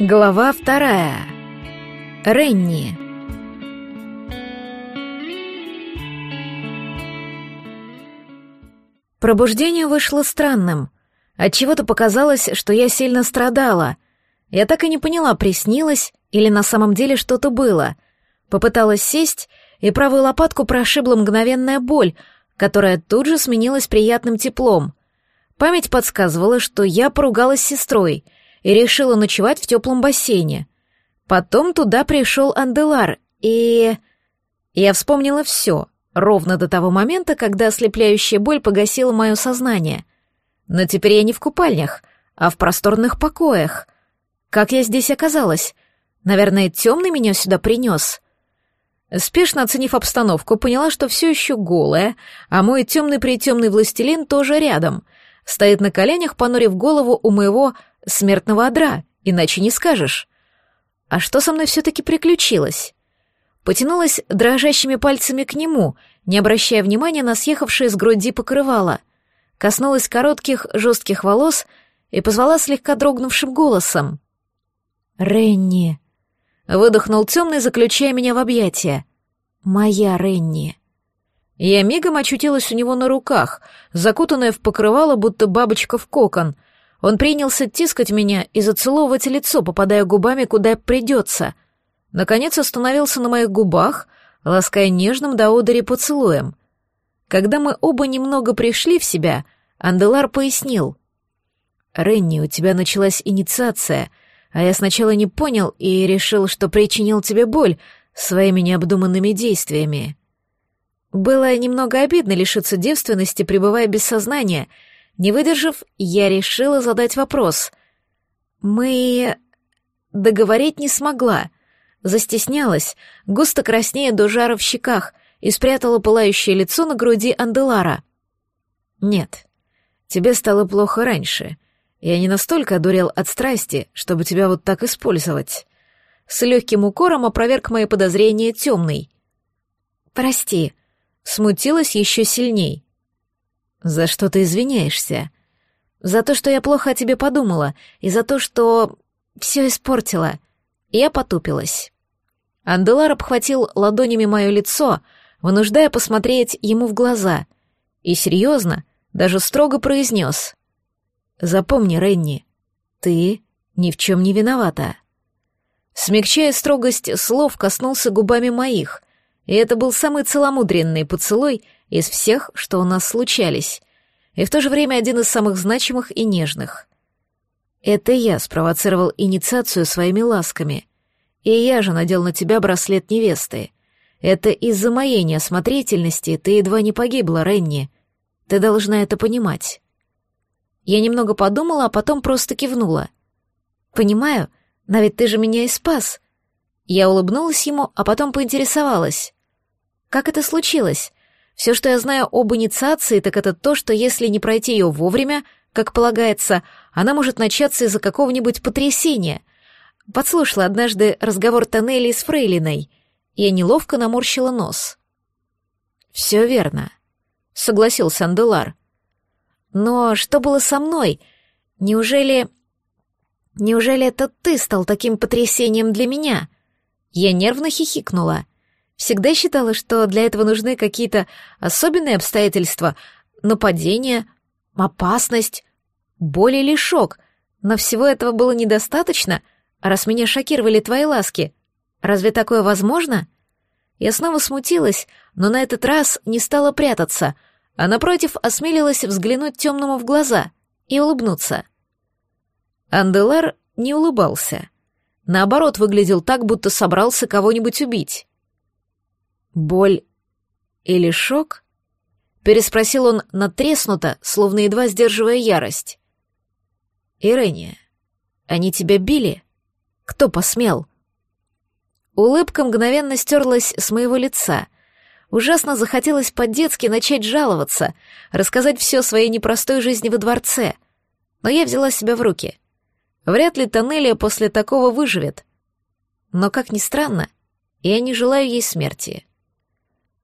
Глава вторая. Ренни. Пробуждение вышло странным. Отчего-то показалось, что я сильно страдала. Я так и не поняла, приснилось или на самом деле что-то было. Попыталась сесть, и правую лопатку прошибла мгновенная боль, которая тут же сменилась приятным теплом. Память подсказывала, что я поругалась с сестрой — и решила ночевать в теплом бассейне. Потом туда пришел Анделар, и... Я вспомнила все, ровно до того момента, когда ослепляющая боль погасила мое сознание. Но теперь я не в купальнях, а в просторных покоях. Как я здесь оказалась? Наверное, темный меня сюда принес. Спешно оценив обстановку, поняла, что все еще голая, а мой темный-притемный властелин тоже рядом. Стоит на коленях, понурив голову у моего смертного одра, иначе не скажешь. А что со мной все-таки приключилось? Потянулась дрожащими пальцами к нему, не обращая внимания на съехавшее с груди покрывало. Коснулась коротких, жестких волос и позвала слегка дрогнувшим голосом. «Ренни!» Выдохнул темный, заключая меня в объятия. «Моя Ренни!» Я мигом очутилась у него на руках, закутанная в покрывало, будто бабочка в кокон — он принялся тискать меня и зацеловывать лицо, попадая губами куда придется. Наконец остановился на моих губах, лаская нежным до одери поцелуем. Когда мы оба немного пришли в себя, Анделар пояснил. «Ренни, у тебя началась инициация, а я сначала не понял и решил, что причинил тебе боль своими необдуманными действиями». Было немного обидно лишиться девственности, пребывая без сознания — не выдержав, я решила задать вопрос. «Мы...» Договорить не смогла. Застеснялась, густо краснея до жара в щеках, и спрятала пылающее лицо на груди Анделара. «Нет, тебе стало плохо раньше. Я не настолько одурел от страсти, чтобы тебя вот так использовать». С легким укором опроверг мои подозрения темный. «Прости», смутилась еще сильней. «За что ты извиняешься?» «За то, что я плохо о тебе подумала, и за то, что... все испортила». Я потупилась. Анделар обхватил ладонями мое лицо, вынуждая посмотреть ему в глаза, и серьезно, даже строго произнес. «Запомни, Ренни, ты ни в чем не виновата». Смягчая строгость слов, коснулся губами моих, и это был самый целомудренный поцелуй из всех, что у нас случались, и в то же время один из самых значимых и нежных. Это я спровоцировал инициацию своими ласками, и я же надел на тебя браслет невесты. Это из-за моей неосмотрительности ты едва не погибла, Ренни. Ты должна это понимать. Я немного подумала, а потом просто кивнула. «Понимаю, но ведь ты же меня и спас». Я улыбнулась ему, а потом поинтересовалась. «Как это случилось? Все, что я знаю об инициации, так это то, что если не пройти ее вовремя, как полагается, она может начаться из-за какого-нибудь потрясения. Подслушала однажды разговор Тоннели с Фрейлиной. Я неловко наморщила нос. «Все верно», — согласился Анделар. «Но что было со мной? Неужели... Неужели это ты стал таким потрясением для меня?» Я нервно хихикнула. Всегда считала, что для этого нужны какие-то особенные обстоятельства, нападение, опасность, боль или шок. Но всего этого было недостаточно, раз меня шокировали твои ласки. Разве такое возможно? Я снова смутилась, но на этот раз не стала прятаться, а напротив осмелилась взглянуть темному в глаза и улыбнуться. Анделар не улыбался. Наоборот, выглядел так, будто собрался кого-нибудь убить. «Боль или шок?» — переспросил он натреснуто, словно едва сдерживая ярость. «Ирения, они тебя били? Кто посмел?» Улыбка мгновенно стерлась с моего лица. Ужасно захотелось по-детски начать жаловаться, рассказать все о своей непростой жизни во дворце. Но я взяла себя в руки. Вряд ли Тоннелия после такого выживет. Но, как ни странно, я не желаю ей смерти.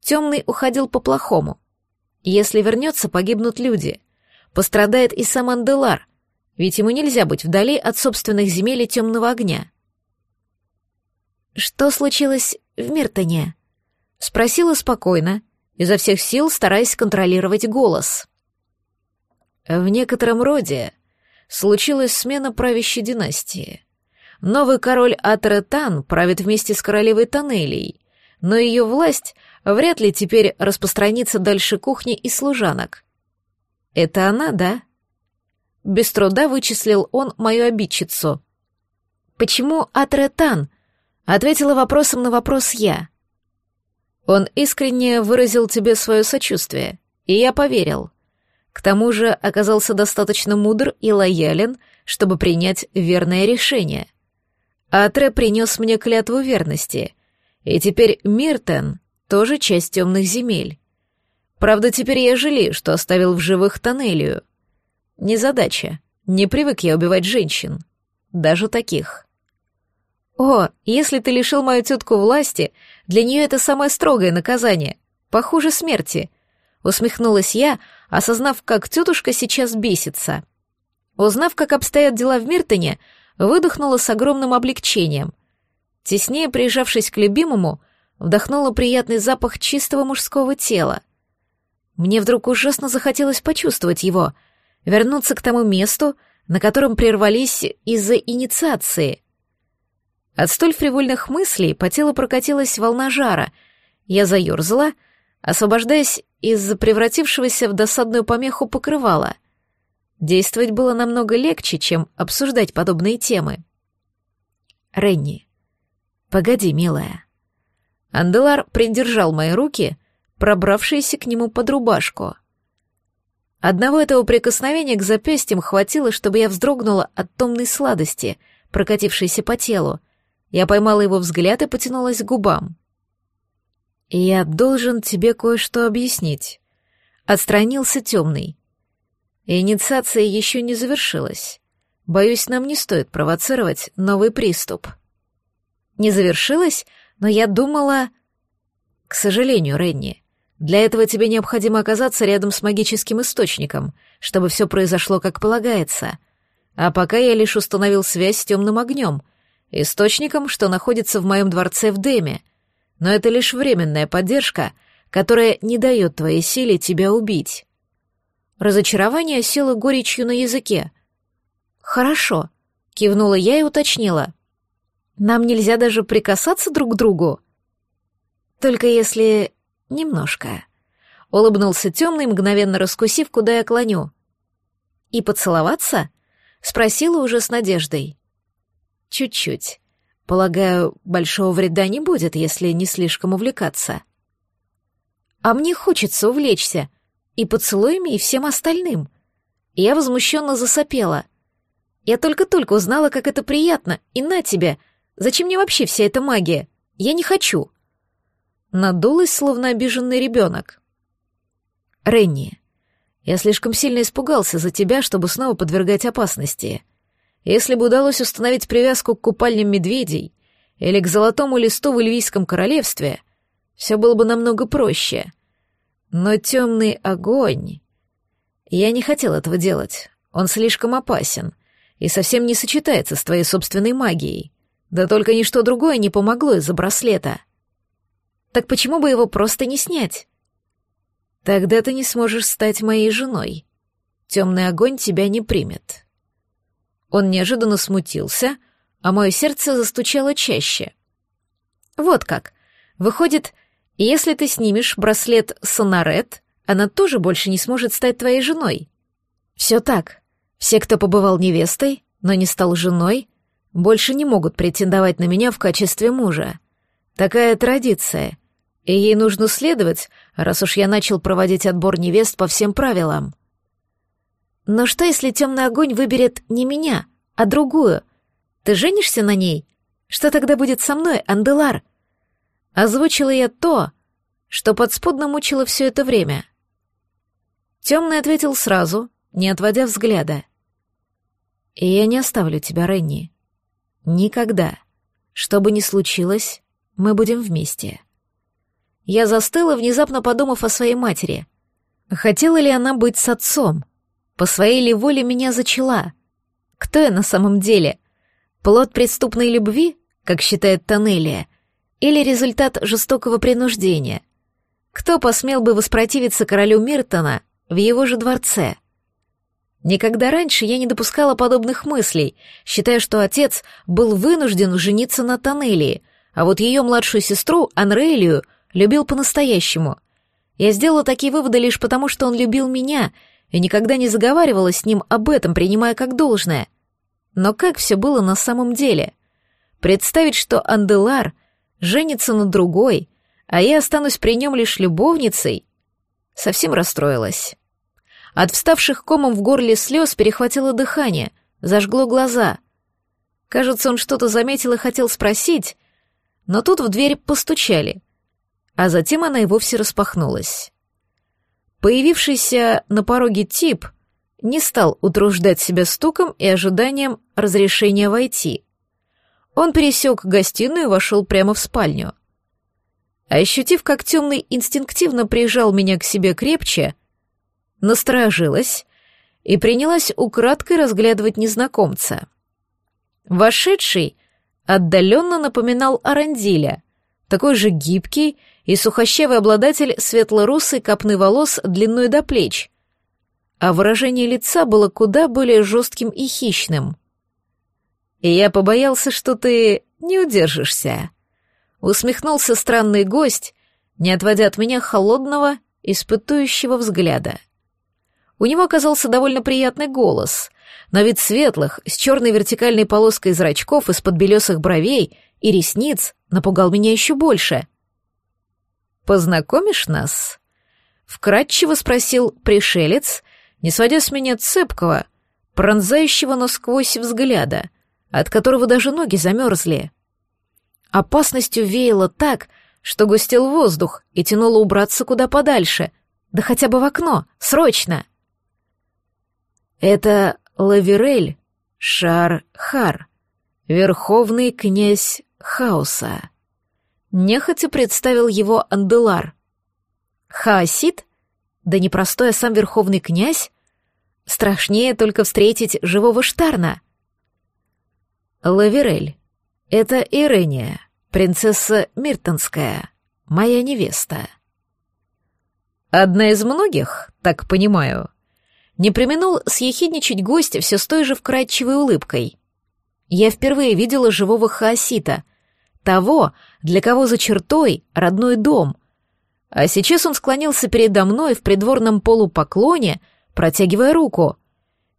Темный уходил по-плохому. Если вернется, погибнут люди. Пострадает и сам Анделар. ведь ему нельзя быть вдали от собственных земель и темного огня. «Что случилось в Миртоне?» — спросила спокойно, изо всех сил стараясь контролировать голос. В некотором роде случилась смена правящей династии. Новый король Атретан правит вместе с королевой Тоннелей, но ее власть вряд ли теперь распространится дальше кухни и служанок. Это она, да? Без труда вычислил он мою обидчицу. «Почему Атретан?» — ответила вопросом на вопрос я. Он искренне выразил тебе свое сочувствие, и я поверил. К тому же оказался достаточно мудр и лоялен, чтобы принять верное решение. Атре принес мне клятву верности, и теперь Миртен тоже часть темных земель. Правда, теперь я жалею, что оставил в живых Тоннелию. Незадача. Не привык я убивать женщин. Даже таких. О, если ты лишил мою тетку власти, для нее это самое строгое наказание. Похуже смерти. Усмехнулась я, осознав, как тетушка сейчас бесится. Узнав, как обстоят дела в Миртоне, выдохнула с огромным облегчением. Теснее прижавшись к любимому, вдохнула приятный запах чистого мужского тела. Мне вдруг ужасно захотелось почувствовать его, вернуться к тому месту, на котором прервались из-за инициации. От столь фривольных мыслей по телу прокатилась волна жара. Я заерзала, освобождаясь из превратившегося в досадную помеху покрывала. Действовать было намного легче, чем обсуждать подобные темы. «Ренни, погоди, милая». Анделар придержал мои руки, пробравшиеся к нему под рубашку. Одного этого прикосновения к запястьям хватило, чтобы я вздрогнула от томной сладости, прокатившейся по телу. Я поймала его взгляд и потянулась к губам. «Я должен тебе кое-что объяснить». Отстранился темный. Инициация еще не завершилась. Боюсь, нам не стоит провоцировать новый приступ. Не завершилась, но я думала... К сожалению, Ренни, для этого тебе необходимо оказаться рядом с магическим источником, чтобы все произошло как полагается. А пока я лишь установил связь с темным огнем, источником, что находится в моем дворце в Деме, но это лишь временная поддержка, которая не дает твоей силе тебя убить. Разочарование село горечью на языке. «Хорошо», — кивнула я и уточнила. «Нам нельзя даже прикасаться друг к другу?» «Только если немножко», — улыбнулся темный, мгновенно раскусив, куда я клоню. «И поцеловаться?» — спросила уже с надеждой. «Чуть-чуть. Полагаю, большого вреда не будет, если не слишком увлекаться. А мне хочется увлечься. И поцелуями, и всем остальным. Я возмущенно засопела. Я только-только узнала, как это приятно, и на тебе. Зачем мне вообще вся эта магия? Я не хочу. Надулась, словно обиженный ребенок. Ренни, я слишком сильно испугался за тебя, чтобы снова подвергать опасности. Если бы удалось установить привязку к купальням медведей или к золотому листу в Ильвийском королевстве, все было бы намного проще. Но темный огонь... Я не хотел этого делать. Он слишком опасен и совсем не сочетается с твоей собственной магией. Да только ничто другое не помогло из-за браслета. Так почему бы его просто не снять? Тогда ты не сможешь стать моей женой. Темный огонь тебя не примет. Он неожиданно смутился, а мое сердце застучало чаще. Вот как. Выходит, если ты снимешь браслет Сонарет, она тоже больше не сможет стать твоей женой. Все так. Все, кто побывал невестой, но не стал женой, больше не могут претендовать на меня в качестве мужа. Такая традиция, и ей нужно следовать, раз уж я начал проводить отбор невест по всем правилам. Но что, если темный огонь выберет не меня, а другую? Ты женишься на ней? Что тогда будет со мной, Анделар? Озвучила я то, что подспудно мучило все это время. Темный ответил сразу, не отводя взгляда. «И я не оставлю тебя, Ренни. Никогда. Что бы ни случилось, мы будем вместе». Я застыла, внезапно подумав о своей матери. Хотела ли она быть с отцом? По своей ли воле меня зачала? Кто я на самом деле? Плод преступной любви, как считает Тоннелия, или результат жестокого принуждения? Кто посмел бы воспротивиться королю Миртона в его же дворце? Никогда раньше я не допускала подобных мыслей, считая, что отец был вынужден жениться на Тоннелии, а вот ее младшую сестру, Анрелию, любил по-настоящему. Я сделала такие выводы лишь потому, что он любил меня — и никогда не заговаривала с ним об этом, принимая как должное. Но как все было на самом деле? Представить, что Анделар женится на другой, а я останусь при нем лишь любовницей, совсем расстроилась. От вставших комом в горле слез перехватило дыхание, зажгло глаза. Кажется, он что-то заметил и хотел спросить, но тут в дверь постучали, а затем она и вовсе распахнулась. Появившийся на пороге тип не стал утруждать себя стуком и ожиданием разрешения войти. Он пересек гостиную и вошел прямо в спальню. Ощутив, как темный инстинктивно прижал меня к себе крепче, насторожилась и принялась украдкой разглядывать незнакомца. Вошедший отдаленно напоминал Арандиля, такой же гибкий и сухощавый обладатель светло-русой копны волос длиной до плеч, а выражение лица было куда более жестким и хищным. «Я побоялся, что ты не удержишься», — усмехнулся странный гость, не отводя от меня холодного, испытующего взгляда. У него оказался довольно приятный голос, на вид светлых, с черной вертикальной полоской зрачков из-под белесых бровей и ресниц напугал меня еще больше. «Познакомишь нас?» — вкратчиво спросил пришелец, не сводя с меня цепкого, пронзающего насквозь взгляда, от которого даже ноги замерзли. Опасностью веяло так, что густел воздух и тянуло убраться куда подальше, да хотя бы в окно, срочно. Это Лаверель Шар-Хар, верховный князь хаоса. Нехотя представил его Анделар. Хаосит? Да не простой, а сам верховный князь? Страшнее только встретить живого Штарна. Лаверель. Это Ирения, принцесса Миртонская, моя невеста. Одна из многих, так понимаю. Не применул съехидничать гость все с той же вкрадчивой улыбкой. Я впервые видела живого хаосита, того, для кого за чертой родной дом. А сейчас он склонился передо мной в придворном полупоклоне, протягивая руку.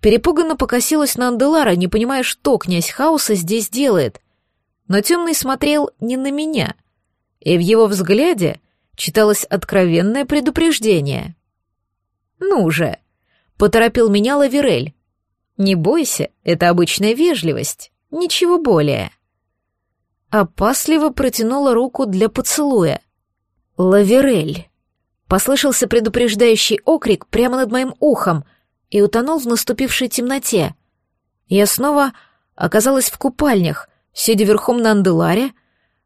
Перепуганно покосилась на Анделара, не понимая, что князь Хаоса здесь делает. Но темный смотрел не на меня, и в его взгляде читалось откровенное предупреждение. «Ну же!» — поторопил меня Лаверель. «Не бойся, это обычная вежливость, ничего более» опасливо протянула руку для поцелуя. «Лаверель!» Послышался предупреждающий окрик прямо над моим ухом и утонул в наступившей темноте. Я снова оказалась в купальнях, сидя верхом на анделаре.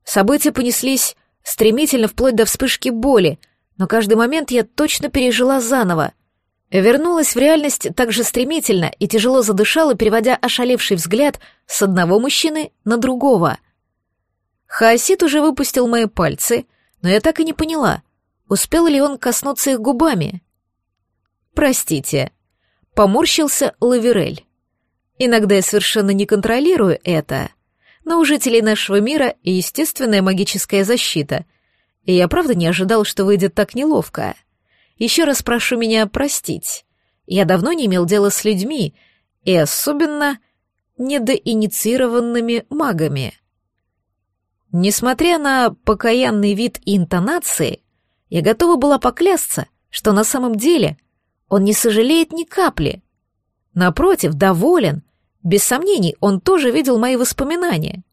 События понеслись стремительно вплоть до вспышки боли, но каждый момент я точно пережила заново. Вернулась в реальность так же стремительно и тяжело задышала, переводя ошалевший взгляд с одного мужчины на другого — Хаосит уже выпустил мои пальцы, но я так и не поняла, успел ли он коснуться их губами. «Простите», — поморщился Лаверель. «Иногда я совершенно не контролирую это, но у жителей нашего мира естественная магическая защита, и я правда не ожидал, что выйдет так неловко. Еще раз прошу меня простить. Я давно не имел дела с людьми, и особенно недоинициированными магами». Несмотря на покаянный вид и интонации, я готова была поклясться, что на самом деле он не сожалеет ни капли. Напротив, доволен. Без сомнений, он тоже видел мои воспоминания.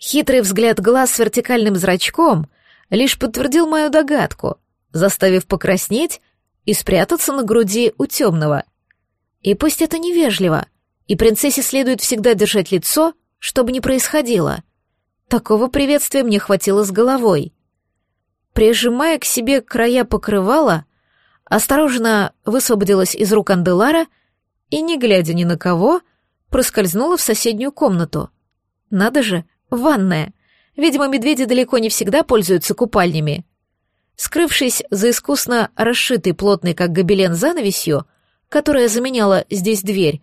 Хитрый взгляд глаз с вертикальным зрачком лишь подтвердил мою догадку, заставив покраснеть и спрятаться на груди у темного. И пусть это невежливо, и принцессе следует всегда держать лицо, чтобы не происходило — Такого приветствия мне хватило с головой. Прижимая к себе края покрывала, осторожно высвободилась из рук Анделара и, не глядя ни на кого, проскользнула в соседнюю комнату. Надо же, ванная. Видимо, медведи далеко не всегда пользуются купальнями. Скрывшись за искусно расшитой плотной, как гобелен, занавесью, которая заменяла здесь дверь,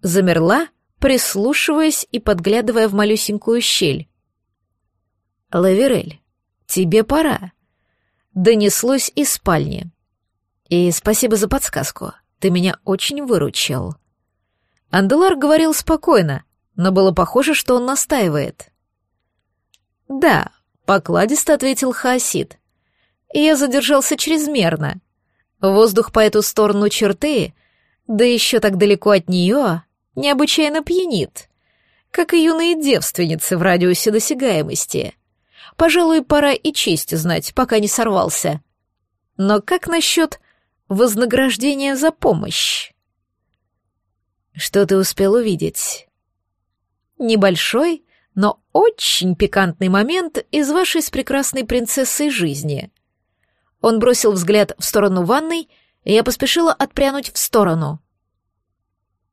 замерла, прислушиваясь и подглядывая в малюсенькую щель. «Лаверель, тебе пора», — донеслось из спальни. «И спасибо за подсказку, ты меня очень выручил». Анделар говорил спокойно, но было похоже, что он настаивает. «Да», — покладисто ответил Хаосид. «Я задержался чрезмерно. Воздух по эту сторону черты, да еще так далеко от нее, необычайно пьянит, как и юные девственницы в радиусе досягаемости. Пожалуй, пора и честь знать, пока не сорвался. Но как насчет вознаграждения за помощь?» «Что ты успел увидеть?» «Небольшой, но очень пикантный момент из вашей с прекрасной принцессой жизни». Он бросил взгляд в сторону ванной, и я поспешила отпрянуть в сторону.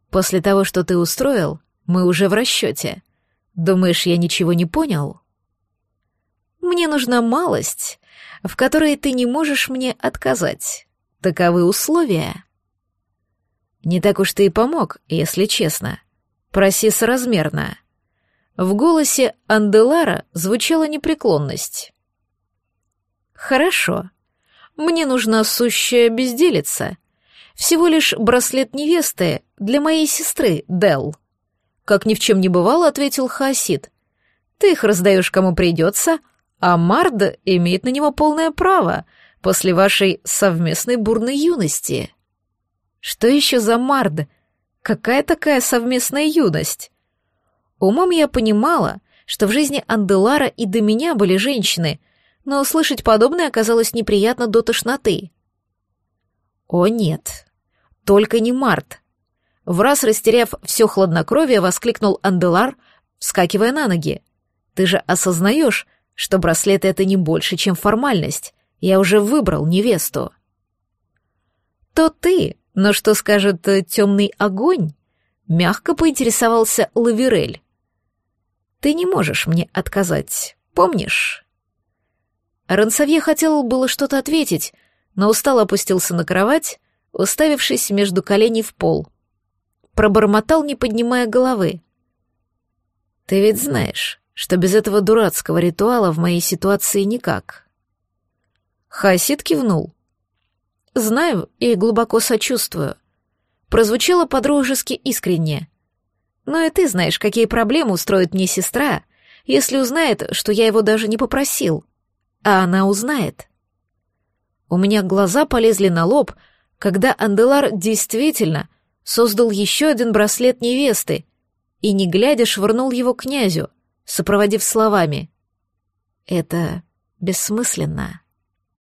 «После того, что ты устроил, мы уже в расчете. Думаешь, я ничего не понял?» «Мне нужна малость, в которой ты не можешь мне отказать. Таковы условия». «Не так уж ты и помог, если честно. Проси соразмерно». В голосе Анделара звучала непреклонность. «Хорошо. Мне нужна сущая безделица. Всего лишь браслет невесты для моей сестры, Дел. Как ни в чем не бывало, ответил Хаосид. «Ты их раздаешь кому придется, а Марда имеет на него полное право после вашей совместной бурной юности». «Что еще за Марда? Какая такая совместная юность?» Умом я понимала, что в жизни Анделара и до меня были женщины, но услышать подобное оказалось неприятно до тошноты. О нет, только не Март. В раз растеряв все хладнокровие, воскликнул Анделар, вскакивая на ноги. Ты же осознаешь, что браслет — это не больше, чем формальность. Я уже выбрал невесту. То ты, но что скажет темный огонь? Мягко поинтересовался Лаверель. Ты не можешь мне отказать, помнишь?» Рансавье хотел было что-то ответить, но устало опустился на кровать, уставившись между коленей в пол. Пробормотал, не поднимая головы. «Ты ведь знаешь, что без этого дурацкого ритуала в моей ситуации никак». Хасид кивнул. «Знаю и глубоко сочувствую». Прозвучало подружески искренне. Но и ты знаешь, какие проблемы устроит мне сестра, если узнает, что я его даже не попросил. А она узнает. У меня глаза полезли на лоб, когда Анделар действительно создал еще один браслет невесты и, не глядя, швырнул его князю, сопроводив словами. «Это бессмысленно».